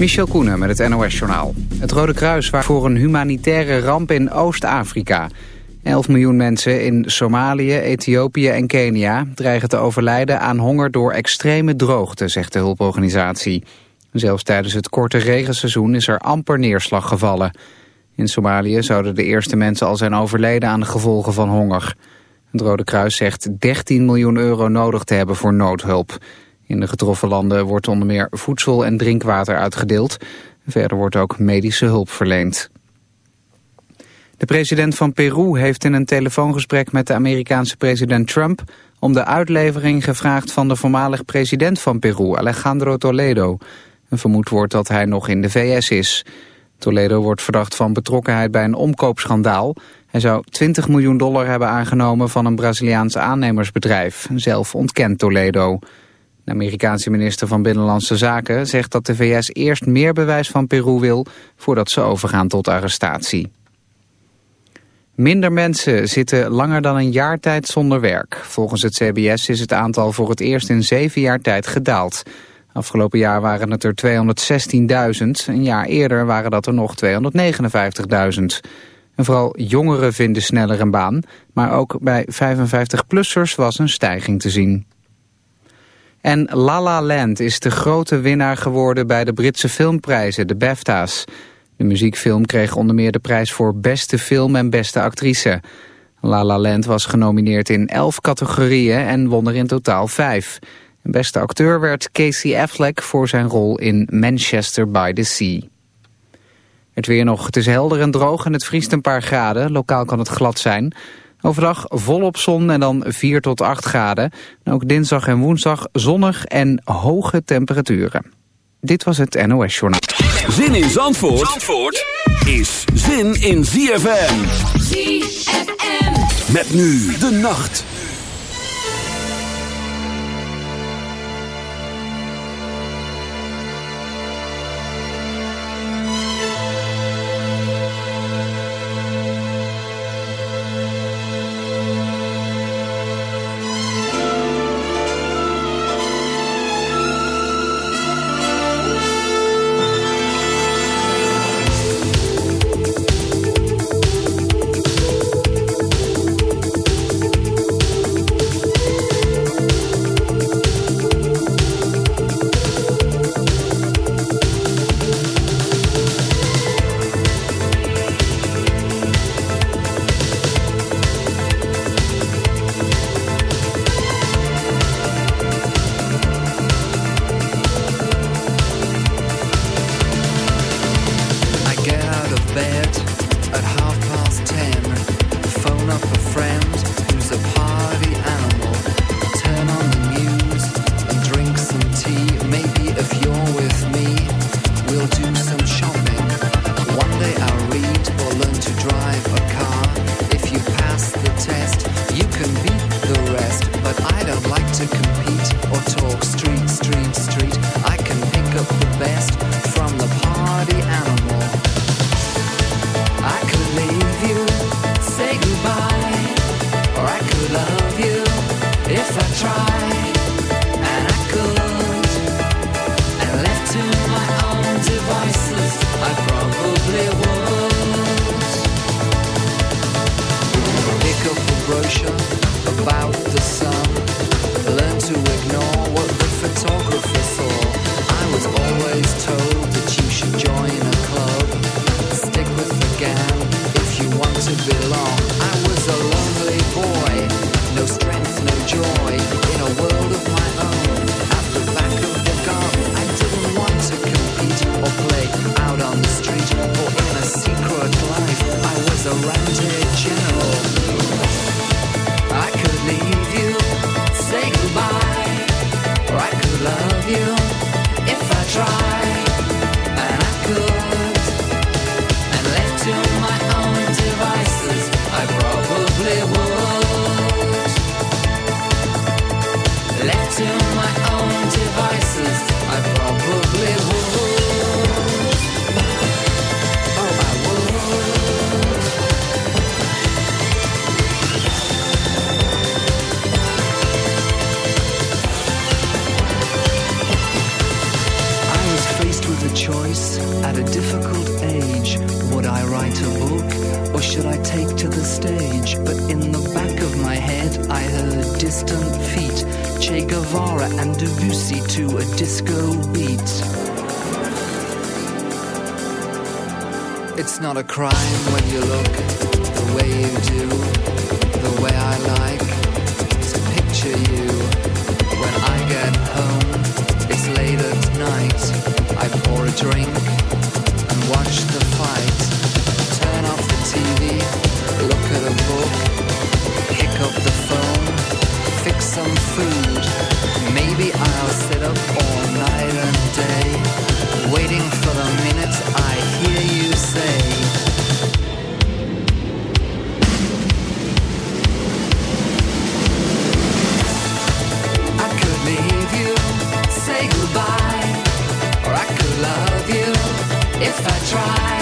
Michel Koenen met het NOS-journaal. Het Rode Kruis waar voor een humanitaire ramp in Oost-Afrika. 11 miljoen mensen in Somalië, Ethiopië en Kenia... dreigen te overlijden aan honger door extreme droogte, zegt de hulporganisatie. Zelfs tijdens het korte regenseizoen is er amper neerslag gevallen. In Somalië zouden de eerste mensen al zijn overleden aan de gevolgen van honger. Het Rode Kruis zegt 13 miljoen euro nodig te hebben voor noodhulp... In de getroffen landen wordt onder meer voedsel en drinkwater uitgedeeld. Verder wordt ook medische hulp verleend. De president van Peru heeft in een telefoongesprek met de Amerikaanse president Trump om de uitlevering gevraagd van de voormalig president van Peru, Alejandro Toledo. En vermoed wordt dat hij nog in de VS is. Toledo wordt verdacht van betrokkenheid bij een omkoopschandaal. Hij zou 20 miljoen dollar hebben aangenomen van een Braziliaans aannemersbedrijf. Zelf ontkent Toledo. De Amerikaanse minister van Binnenlandse Zaken zegt dat de VS eerst meer bewijs van Peru wil voordat ze overgaan tot arrestatie. Minder mensen zitten langer dan een jaar tijd zonder werk. Volgens het CBS is het aantal voor het eerst in zeven jaar tijd gedaald. Afgelopen jaar waren het er 216.000. Een jaar eerder waren dat er nog 259.000. En vooral jongeren vinden sneller een baan. Maar ook bij 55-plussers was een stijging te zien. En La La Land is de grote winnaar geworden bij de Britse filmprijzen, de BAFTA's. De muziekfilm kreeg onder meer de prijs voor beste film en beste actrice. La La Land was genomineerd in elf categorieën en won er in totaal vijf. beste acteur werd Casey Affleck voor zijn rol in Manchester by the Sea. Het weer nog, het is helder en droog en het vriest een paar graden. Lokaal kan het glad zijn. Overdag volop zon en dan 4 tot 8 graden. ook dinsdag en woensdag zonnig en hoge temperaturen. Dit was het NOS Journaal. Zin in Zandvoort, Zandvoort is zin in ZFM. ZFM. Met nu de nacht. up the phone, fix some food. Maybe I'll sit up all night and day, waiting for the minute I hear you say. say goodbye, or I could love you if I try.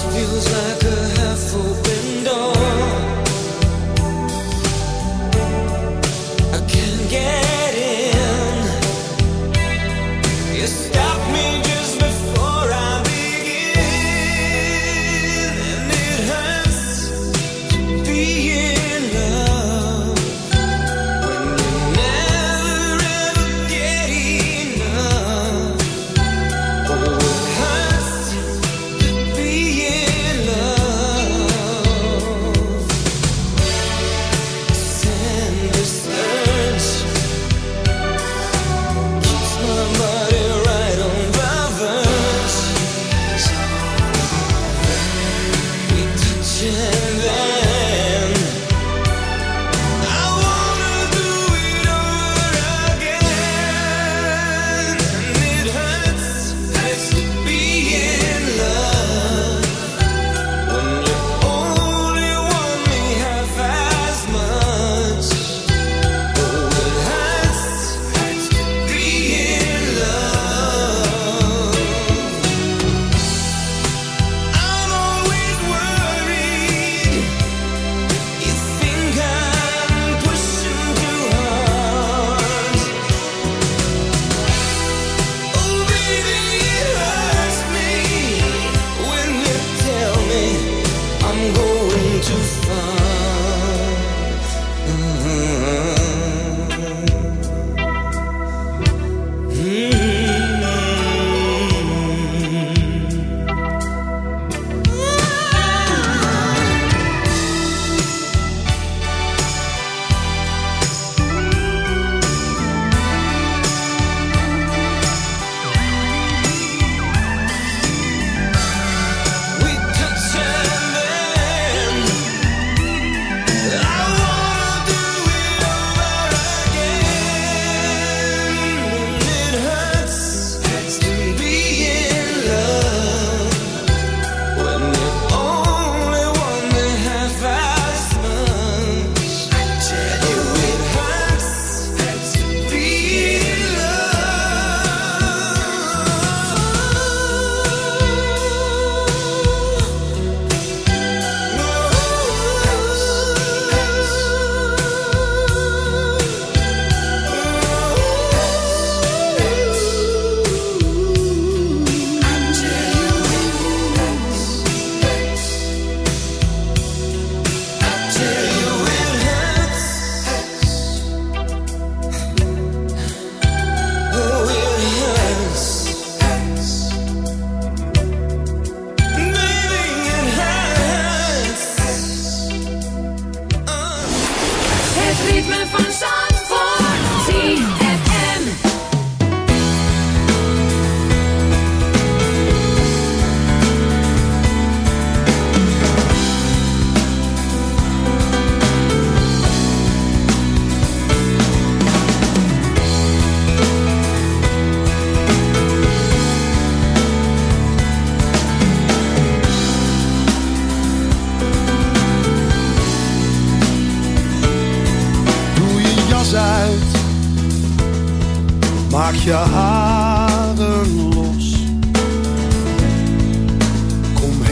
feels like a half full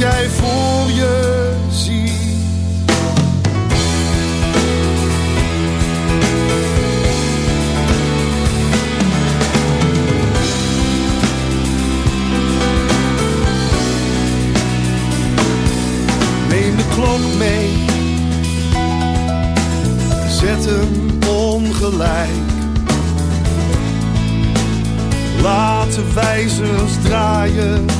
jij voor je. Neem de klok mee, zet hem ongelijk. Laat de wijzers draaien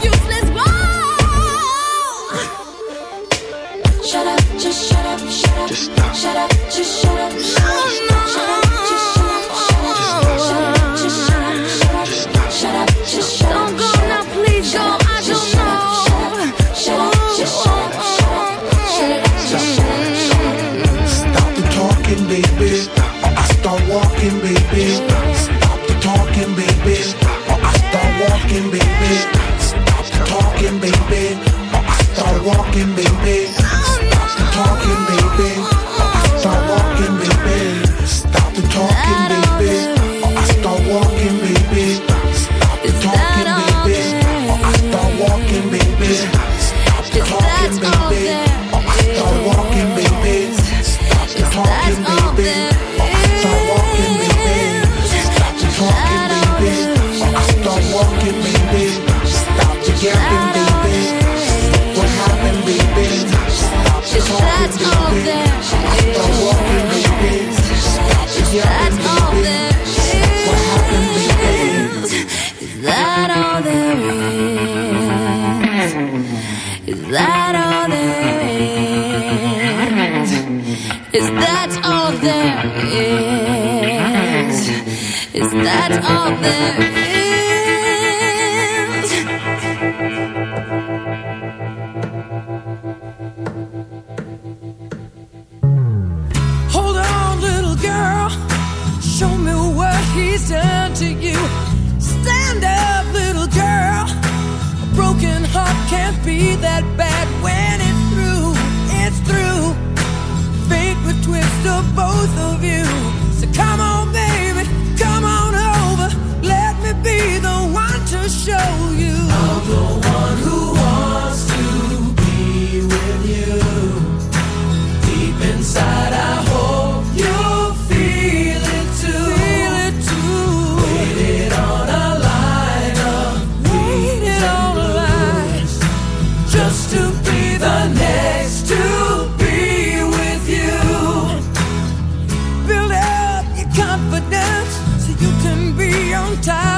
you Shut up, just shut up, shut up. Just stop. Shut up, just shut up, shut up. Shut up, just shut up, shut up. Shut up, just shut up, shut up. Shut up, just shut up. Don't go now, please go, I don't know. Shut up, just shut up, shut up. Shut up, just shut up, shut up. Stop the talking, baby. I start walking, baby. Stop the talking, baby. I start walking, baby. Stop the talking, baby. I start walking, baby. Is that all there so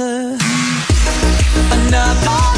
another, another.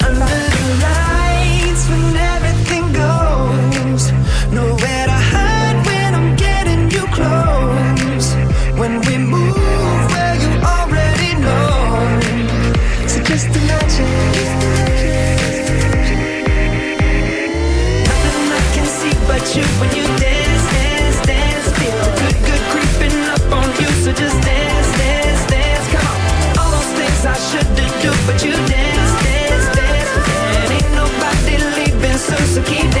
keep it.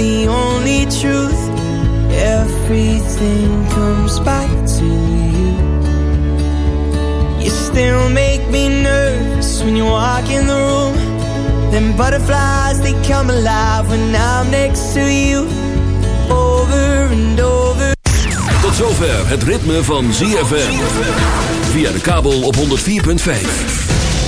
The only truth. Everything comes back to you. You still make me nervous when you walk in the room. Them butterflies, they come alive when I'm next to you. Over and over. Tot zover het ritme van ZFM. Via de kabel op 104.5.